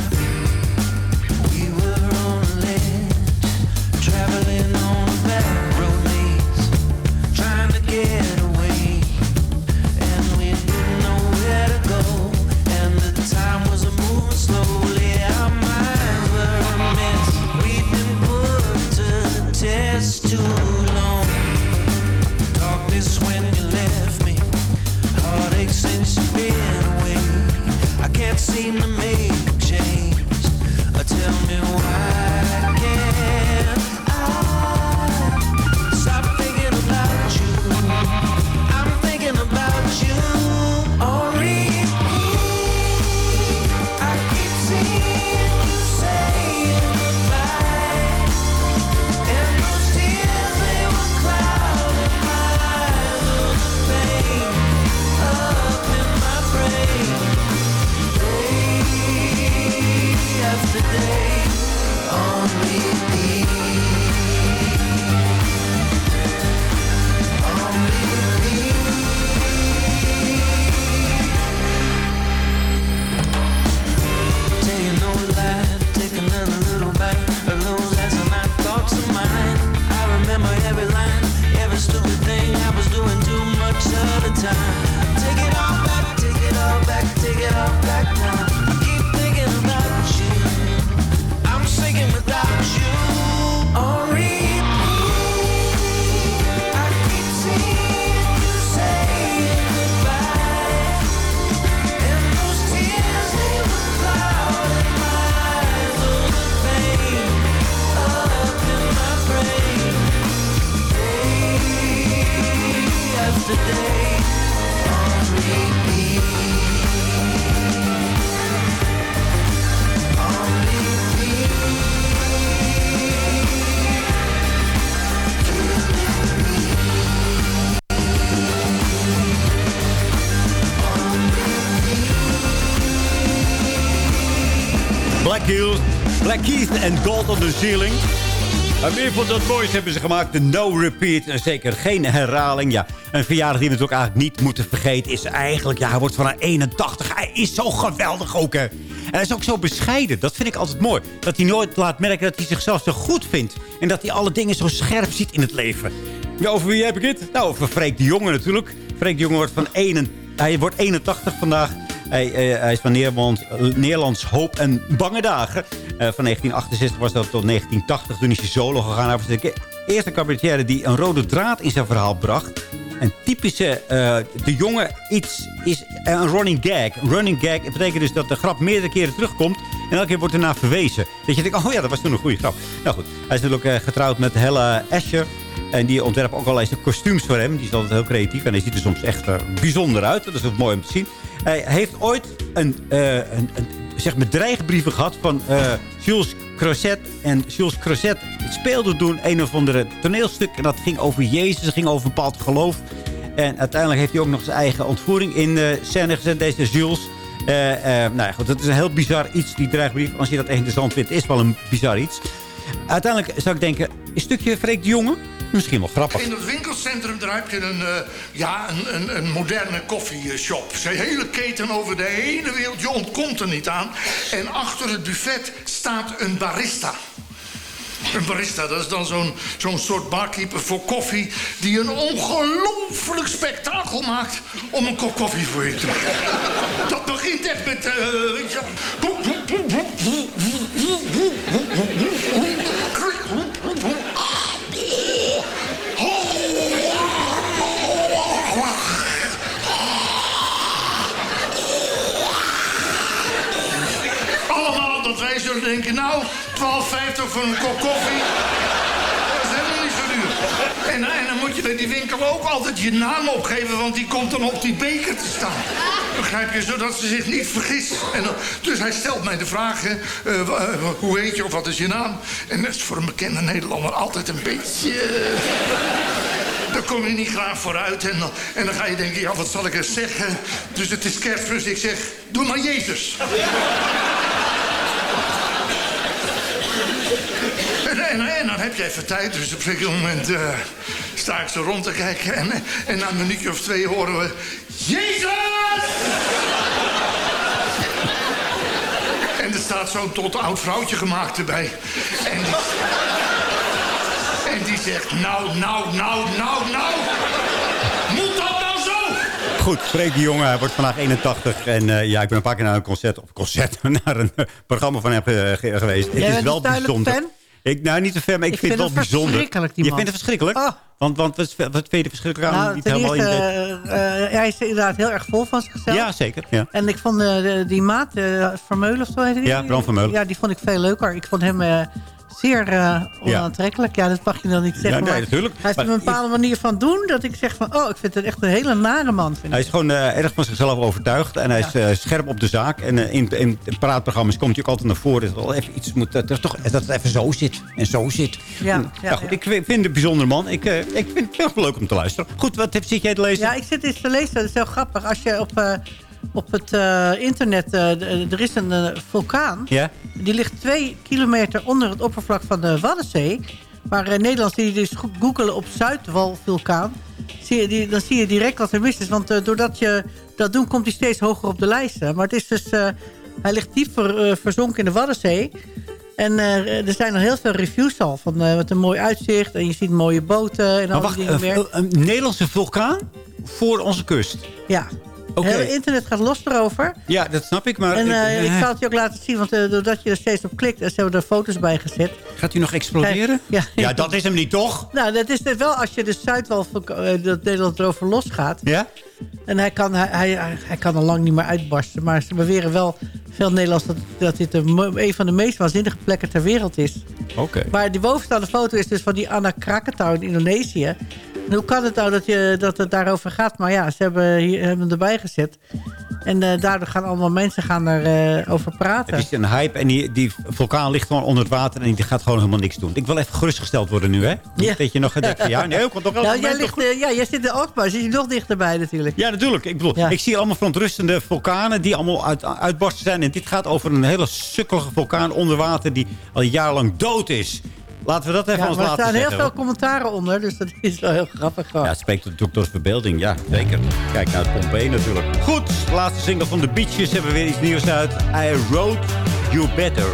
seem to make change. Uh, tell me why. Keith en Gold on the Ceiling. En meer van dat moois hebben ze gemaakt. De No Repeat. En zeker geen herhaling. Ja, een verjaardag die we natuurlijk eigenlijk niet moeten vergeten... is eigenlijk, ja, hij wordt van 81. Hij is zo geweldig ook, hè. En hij is ook zo bescheiden. Dat vind ik altijd mooi. Dat hij nooit laat merken dat hij zichzelf zo goed vindt. En dat hij alle dingen zo scherp ziet in het leven. Ja, over wie heb ik het? Nou, over Freek de Jonge natuurlijk. Freek de Jonge wordt van 81. Hij wordt 81 vandaag. Hij, eh, hij is van Nederland, Nederlands Hoop en Bange Dagen. Eh, van 1968 was dat tot 1980. Toen is hij solo gegaan. Hij was de eerste cabaretier die een rode draad in zijn verhaal bracht. Een typische, eh, de jongen iets is een running gag. Een running gag betekent dus dat de grap meerdere keren terugkomt. En elke keer wordt ernaar verwezen. Dat je denkt, oh ja, dat was toen een goede grap. Nou goed, hij is natuurlijk eh, getrouwd met Hella Asher. En die ontwerpt ook al eens de kostuums voor hem. Die is altijd heel creatief. En hij ziet er soms echt eh, bijzonder uit. Dat is ook mooi om te zien. Hij heeft ooit een, eh, een, een zeg maar dreigbrieven gehad van eh, Jules Crozet. En Jules Crozet speelde toen een of andere toneelstuk. En dat ging over Jezus. Het ging over een bepaald geloof. En uiteindelijk heeft hij ook nog zijn eigen ontvoering in de scène gezet. Deze Jules. Eh, eh, nou ja, goed, dat is een heel bizar iets, die dreigbrief. Als je dat echt interessant vindt, is wel een bizar iets. Uiteindelijk zou ik denken, een stukje Freek de? Misschien wel grappig. In het winkelcentrum daar je een, eh, ja, een, een, een moderne koffieshop. Zijn hele keten over de hele wereld. Je ontkomt er niet aan. En achter het buffet staat een barista. Een barista, dat is dan zo'n zo'n soort barkeeper voor koffie... die een ongelooflijk spektakel maakt om een kop koffie voor je te maken. Dat begint echt met... eh, zullen denken, nou, 12,50 voor een kop koffie. Dat is helemaal niet zo duur. En, en dan moet je bij die winkel ook altijd je naam opgeven, want die komt dan op die beker te staan. Begrijp je, zodat ze zich niet vergist. En dus hij stelt mij de vraag, eh, eh, hoe heet je of wat is je naam? En dat is voor een bekende Nederlander altijd een beetje... eh, daar kom je niet graag vooruit. En dan, en dan ga je denken, ja, wat zal ik eens zeggen? Dus het is kerstmis. Ik zeg, doe maar Jezus. Heb je even tijd. Dus op een gegeven moment eh, sta ik zo rond te kijken. En, en na een minuutje of twee horen we... Jezus! en er staat zo'n tot oud vrouwtje gemaakt erbij. En die, en die zegt... Nou, nou, nou, nou, nou... Moet dat nou zo? Goed, Freek de Jonge, hij wordt vandaag 81. En eh, ja, ik ben een paar keer naar een concert, of concert, naar een eh, programma van hem ge- geweest. Jij het is wel bijzonder. fan? Ik, nou, niet te fan, maar ik, Ik vind, vind het wel bijzonder. verschrikkelijk, die Je vindt het verschrikkelijk? Oh. Want, want wat, wat vind je er verschrikkelijk aan? Nou, Niet ten helemaal eerste, in de- eh, eh, hij is inderdaad heel erg vol van zichzelf. Ja, zeker. Ja. En ik vond eh, die maat, Vermeulen of zo heet hij? Ja, Bram Vermeulen. Ja, die vond ik veel leuker. Ik vond hem zeer eh, onaantrekkelijk. Ja. dat mag je dan niet zeggen. Ja, nee, maar natuurlijk. Hij heeft Maar een bepaalde manier van doen dat ik zeg van... oh, ik vind het echt een hele nare man. Vind Hij ik. is gewoon eh, erg van zichzelf overtuigd. En hij is eh, scherp op de zaak. En in, in, praatprogramma's komt hij ook altijd naar voren. Dat, even iets moet, dat, toch, dat het even zo zit. En zo zit. Ja, ja, goed. Ik vind het een bijzonder man. Ik, ik vind het echt leuk om te luisteren. Goed, wat heb- zit jij te lezen? Ja, ik zit eens te lezen. Dat is heel grappig. Als je op, op het eh, internet... eh, er is een eh, vulkaan. Ja? Die ligt twee kilometer onder het oppervlak van de Waddenzee. Maar eh, Nederlanders die dus go- googelen op Zuidwalvulkaan... Zie je die, dan zie je direct wat er mis is. Want doordat je dat doet, komt hij steeds hoger op de lijsten. Maar het is dus... hij ligt diep ver- eh, verzonken in de Waddenzee. En er zijn al heel veel reviews al. Van wat een mooi uitzicht. En je ziet mooie boten. En Maar al wacht, die dingen meer. een Nederlandse vulkaan voor onze kust. Ja. Oké. Heel internet gaat los erover. Ja, dat snap ik. Maar En eh, ik eh, zal het je ook laten zien, want eh, doordat je er steeds op klikt... en ze hebben er foto's bij gezet. Gaat hij nog exploderen? Ja, Ja, dat is hem niet, toch? Nou, dat is het wel als je de Zuidwal, eh, dat Nederland erover losgaat. Ja? En hij kan, hij, hij, hij kan al lang niet meer uitbarsten. Maar ze beweren wel, veel Nederlands, dat, dat dit een, van de meest waanzinnige plekken ter wereld is. Oké. Maar die bovenstaande foto is dus van die Anna Krakatau in Indonesië. En hoe kan het nou dat, je, dat het daarover gaat? Maar ja, ze hebben, hier, hebben hem erbij gezet. En eh, daardoor gaan allemaal mensen gaan er eh, over praten. Het is een hype en die, die vulkaan ligt gewoon onder het water en die gaat gewoon helemaal niks doen. Ik wil even gerustgesteld worden nu, hè? Niet Ja. Dat je nog denkt van, ja, nee, ik kan toch wel... Nou, jij, ligt, eh, ja, jij zit in Alkmaar, zit je nog dichterbij natuurlijk. Ja, natuurlijk. Ik bedoel, ik zie allemaal verontrustende vulkanen die allemaal uit, uitbarsten zijn. En dit gaat over een hele sukkelige vulkaan onder water die al jarenlang dood is. Laten we dat even Ja, ons maar er laten staan heel veel commentaren onder, dus dat is wel heel grappig. gewoon. Ja, het spreekt natuurlijk door verbeelding. Ja, zeker. Kijk naar het Pompeii natuurlijk. Goed, de laatste single van de Beaches hebben we weer iets nieuws uit. I Wrote You Better.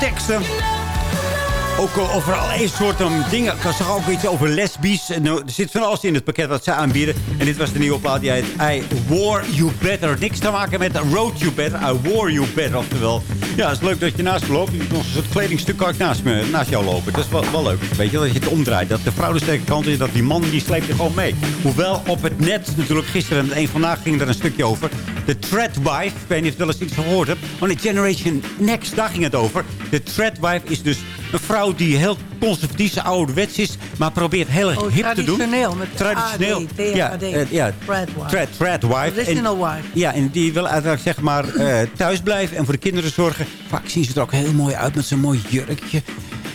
Teksten. Ook eh, over allerlei soorten dingen. Ik zag ook iets over. En, nou, er zit van alles in het pakket wat ze aanbieden. En dit was de nieuwe plaat die heet I Wore You Better. Niks te maken met Road You Better. I Wore You Better. Oftewel, ja, het is leuk dat je naast me loopt. Nog een soort kledingstuk kan ik naast, me, naast jou lopen. Dat is wel, wel leuk. Weet je, dat je het omdraait. Dat de vrouw de sterke kant is. Dat die man die sleept je gewoon mee. Hoewel op het net natuurlijk gisteren en vandaag ging er een stukje over. De Threadwife. Ik weet niet of je wel eens iets gehoord hebt. Maar de Generation Next, daar ging het over. De Threadwife is dus een vrouw die heel conservatief ouderwets is. Maar probeert heel Oh, hip te doen. traditioneel, met Traditioneel. AD, ja, eh, ja, Threadwife. Thread, Threadwife. Traditional En- wife. Ja, en die wil uiteindelijk zeg maar eh, thuis blijven en voor de kinderen zorgen. Vaak zien ze er ook heel mooi uit met zo'n mooi jurkje.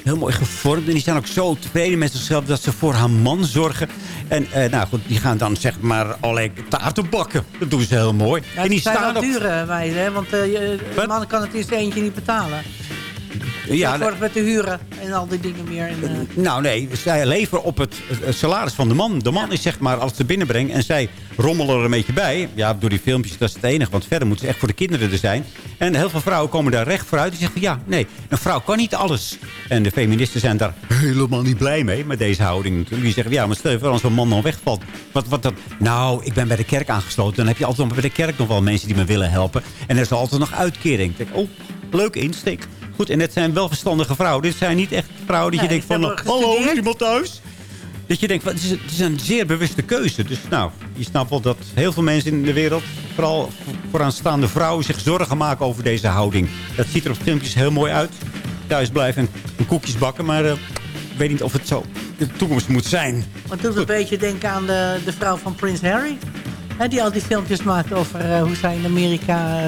Heel mooi gevormd. En die zijn ook zo tevreden met zichzelf dat ze voor haar man zorgen. En eh, nou goed, die gaan dan zeg maar allerlei taarten bakken. Dat doen ze heel mooi. Ja, en die het zijn staan wel ook... dure meiden, hè? want je- een man kan het zijn eentje niet betalen. Ja, wordt met de huren en al die dingen meer. En, eh, Nou nee, zij leveren op het, het salaris van de man. De man is zeg maar als ze binnenbrengt en zij rommelen er een beetje bij. Ja, door die filmpjes, dat is het enige. Want verder moeten ze echt voor de kinderen er zijn. En heel veel vrouwen komen daar recht vooruit. Die zeggen van ja, nee, een vrouw kan niet alles. En de feministen zijn daar helemaal niet blij mee. Met deze houding natuurlijk. Die zeggen ja, maar stel je voor als een man dan wegvalt. Wat, wat dat? Nou, ik ben bij de kerk aangesloten. Dan heb je altijd nog bij de kerk nog wel mensen die me willen helpen. En er is altijd nog uitkering. Ik denk, oh, leuke insteek. Goed, en dit zijn wel verstandige vrouwen. Dit zijn niet echt vrouwen die Nee, je denkt van... hebben Hallo, is iemand thuis? Dat je denkt, wat, het, is, het is een zeer bewuste keuze. Dus nou, je snapt wel dat heel veel mensen in de wereld... vooral vooraanstaande vrouwen zich zorgen maken over deze houding. Dat ziet er op filmpjes heel mooi uit. Thuis blijven en, koekjes bakken. Maar eh, ik weet niet of het zo de toekomst moet zijn. Het doet een beetje denken aan de, de vrouw van Prins Harry. Hè, die al die filmpjes maakt over eh, hoe zij in Amerika...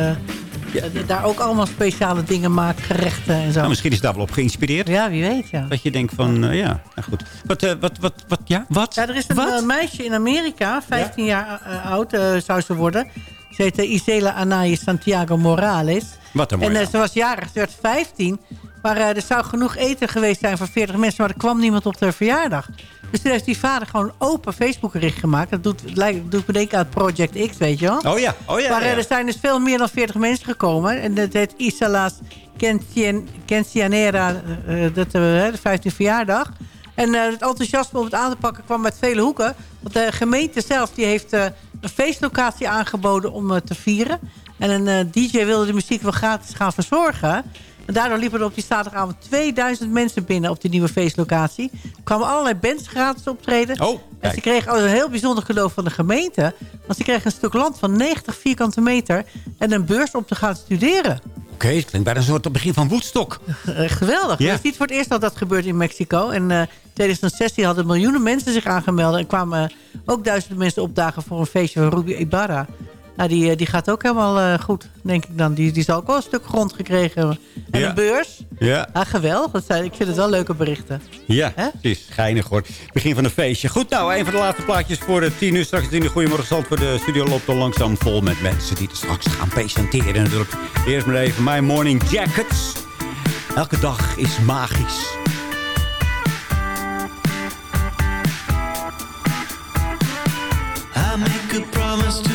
eh, eh, daar ook allemaal speciale dingen maakt, gerechten en zo. Nou, misschien is daar wel op geïnspireerd. Ja, wie weet, ja. Dat je denkt van, eh, ja, nou goed. Wat, eh, wat, wat, wat, ja, wat? Ja, er is een Wat? meisje in Amerika, 15 jaar oud zou ze worden. Ze heette Isela Anaya Santiago Morales. Wat een mooie En ze was jarig, ze werd 15. Maar er zou genoeg eten geweest zijn voor 40 mensen... maar er kwam niemand op de verjaardag. Dus toen heeft die vader gewoon een open Facebook-bericht gemaakt. Dat doet, lijkt, doet me denken aan Project X, weet je wel? Oh ja, oh ja. maar eh, ja. er zijn dus veel meer dan 40 mensen gekomen. En dat heet Isalas Kencianera, eh, dat, eh, de 15e verjaardag. En eh, het enthousiasme om het aan te pakken kwam uit vele hoeken. Want de gemeente zelf die heeft eh, een feestlocatie aangeboden om eh, te vieren. En een eh, DJ wilde de muziek wel gratis gaan verzorgen. En daardoor liepen er op die zaterdagavond 2000 mensen binnen op die nieuwe feestlocatie. Er kwamen allerlei bands gratis optreden. Oh, en ze kregen ook een heel bijzonder cadeau van de gemeente. Want ze kregen een stuk land van 90 vierkante meter. En een beurs om te gaan studeren. Oké, het klinkt bijna een soort begin van Woodstock. Eh, geweldig. Ja. Het is niet voor het eerst dat dat gebeurt in Mexico. En eh, in 2016 hadden miljoenen mensen zich aangemeld. En kwamen eh, ook duizenden mensen opdagen voor een feestje van Ruby Ibarra. Nou, die, eh, die gaat ook helemaal eh, goed, denk ik dan. Die, die zal ook wel een stuk grond gekregen hebben. En Ja. een beurs. Ja. Ah, geweldig. Dat zijn, ik vind het wel leuke berichten. Ja, precies. Geinig hoor. Begin van een feestje. Goed, nou, een van de laatste plaatjes voor de tien uur. Straks in de Goedemorgen Zand voor de studio loopt al langzaam vol met mensen die er straks gaan presenteren. Natuurlijk. Eerst maar even My Morning Jackets. Elke dag is magisch. I make a promise to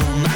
home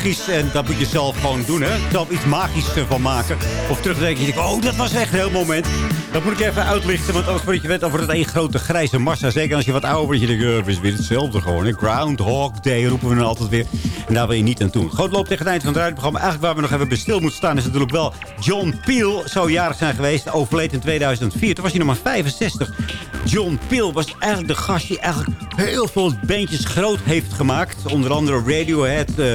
en dat moet je zelf gewoon doen, hè? Zelf iets magisch ervan maken. Of terugdenken, je denkt, oh, dat was echt een heel moment. Dat moet ik even uitlichten, want voordat je weet over het één grote grijze massa. Zeker als je wat ouder wordt, je denkt, het is weer hetzelfde gewoon. Groundhog Day roepen we dan altijd weer. En daar wil je niet aan doen. Groot loop tegen het eind van het radioprogramma. Eigenlijk waar we nog even bij stil moeten staan is natuurlijk wel John Peel. Zou jarig zijn geweest, overleed in 2004. Toen was hij nog maar 65. John Peel was eigenlijk de gast die eigenlijk heel veel bandjes groot heeft gemaakt. Onder andere Radiohead, eh,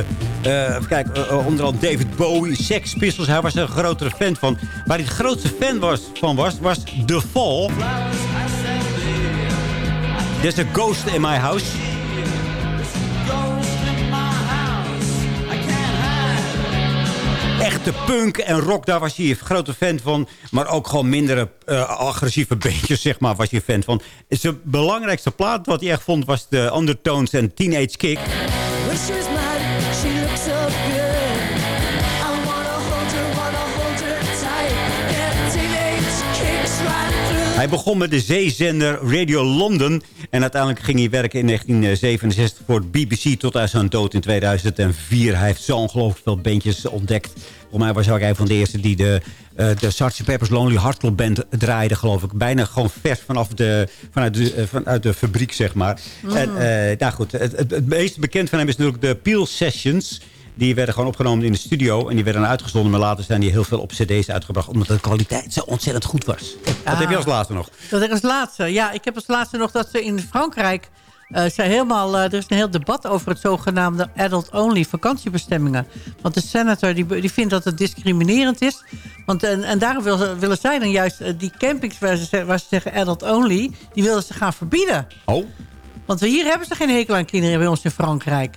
even kijken, eh, eh, onder andere David Bowie, Sex Pistols. Hij was een grotere fan van. Waar hij de grootste fan was, van was, was The Fall. There's a ghost in my house. Echte punk en rock, daar was hij een grote fan van. Maar ook gewoon mindere eh, agressieve beentjes, zeg maar, was hij fan van. Zijn belangrijkste plaat wat hij echt vond was de Undertones en Teenage Kick. She looked so Hij begon met de zeezender Radio London. En uiteindelijk ging hij werken in 1967 voor het BBC tot aan zijn dood in 2004. Hij heeft zo ongelooflijk veel bandjes ontdekt. Volgens mij was hij ook een van de eerste die de, eh de Sgt. Pepper's Lonely Hearts Club Band draaide, geloof ik. Bijna gewoon vers vanaf de, vanuit, de, eh, vanuit de fabriek, zeg maar. Mm. En, eh, nou goed, het, het, het meest bekend van hem is natuurlijk de Peel Sessions. Die werden gewoon opgenomen in de studio. En die werden uitgezonden. Maar later zijn die heel veel op cd's uitgebracht. Omdat de kwaliteit zo ontzettend goed was. Wat heb je als laatste nog? Dat ik als laatste. Ja, ik heb als laatste nog dat ze in Frankrijk... eh zijn helemaal, eh, er is een heel debat over het zogenaamde adult-only vakantiebestemmingen. Want de senator die, die vindt dat het discriminerend is. Want, en, en daarom wil willen zij dan juist eh, die campings waar ze, ze- waar ze zeggen adult-only... die willen ze gaan verbieden. Oh? Want we- hier hebben ze geen hekel aan kinderen bij ons in Frankrijk.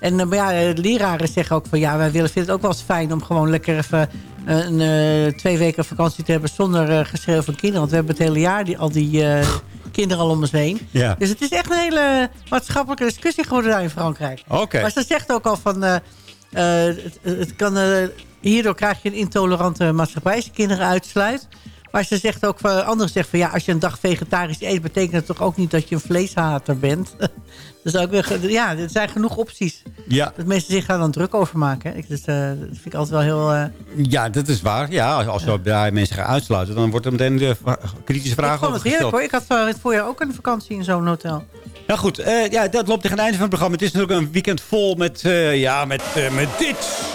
En eh, maar ja, de leraren zeggen ook van... ja, wij willen, vinden het ook wel eens fijn om gewoon lekker even... eh, een, eh, twee weken vakantie te hebben zonder eh geschreeuw van kinderen. Want we hebben het hele jaar die, al die kinderen al om ons heen. Ja. Dus het is echt een hele maatschappelijke discussie geworden daar in Frankrijk. Oké. Maar ze zegt ook al van... het, het kan, hierdoor krijg je een intolerante maatschappij als je kinderen uitsluit. Maar ze zegt ook, van, anderen zeggen van ja, als je een dag vegetarisch eet, betekent dat toch ook niet dat je een vleeshater bent. dus ook ja, er zijn genoeg opties. Ja. Dat mensen zich daar dan druk over maken. Ik, dus, eh, dat vind ik altijd wel heel... eh, Ja, dat is waar. Ja, als we daar mensen gaan uitsluiten... dan wordt er meteen de kritische ik vraag vond over het heerlijk hoor. gesteld. Ik had uh, het voorjaar ook een vakantie in zo'n hotel. Nou goed, eh, ja, dat loopt tegen het einde van het programma. Het is natuurlijk een weekend vol met, eh, ja, met, eh, met dit.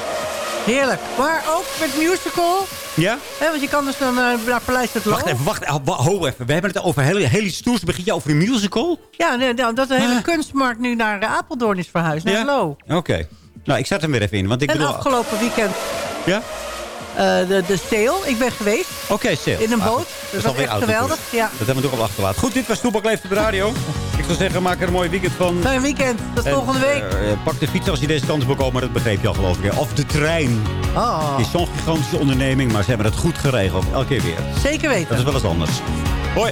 Heerlijk. Maar ook met musical. Ja? Hè, want je kan dus dan eh, naar Paleis het. Wacht even, wacht. ah, wa- Ho even. We hebben het over heel iets stoers. Begin je over een musical? Ja, nee, nou, dat de hele kunstmarkt nu naar eh, Apeldoorn is verhuisd. Naar Ja? Oké. Nou, ik zet hem weer even in. Want ik en bedoel... afgelopen weekend Ja? eh, de, de Steel. Ik ben geweest. Oké, stil. In een Ah, boot. Dat was alweer echt geweldig. Ja. Dat hebben we toch al achterlaten. Goed, dit was Toepak Leeft op de radio. Ik zou zeggen, maak er een mooi weekend van. Fijn weekend. Tot En, volgende week. eh, pak de fiets als je deze kant op komen, maar dat begreep je al geloof ik. Of de trein. Oh. Het is zo'n gigantische onderneming, maar ze hebben het goed geregeld. Elke keer weer. Zeker weten. Dat is wel eens anders. Hoi.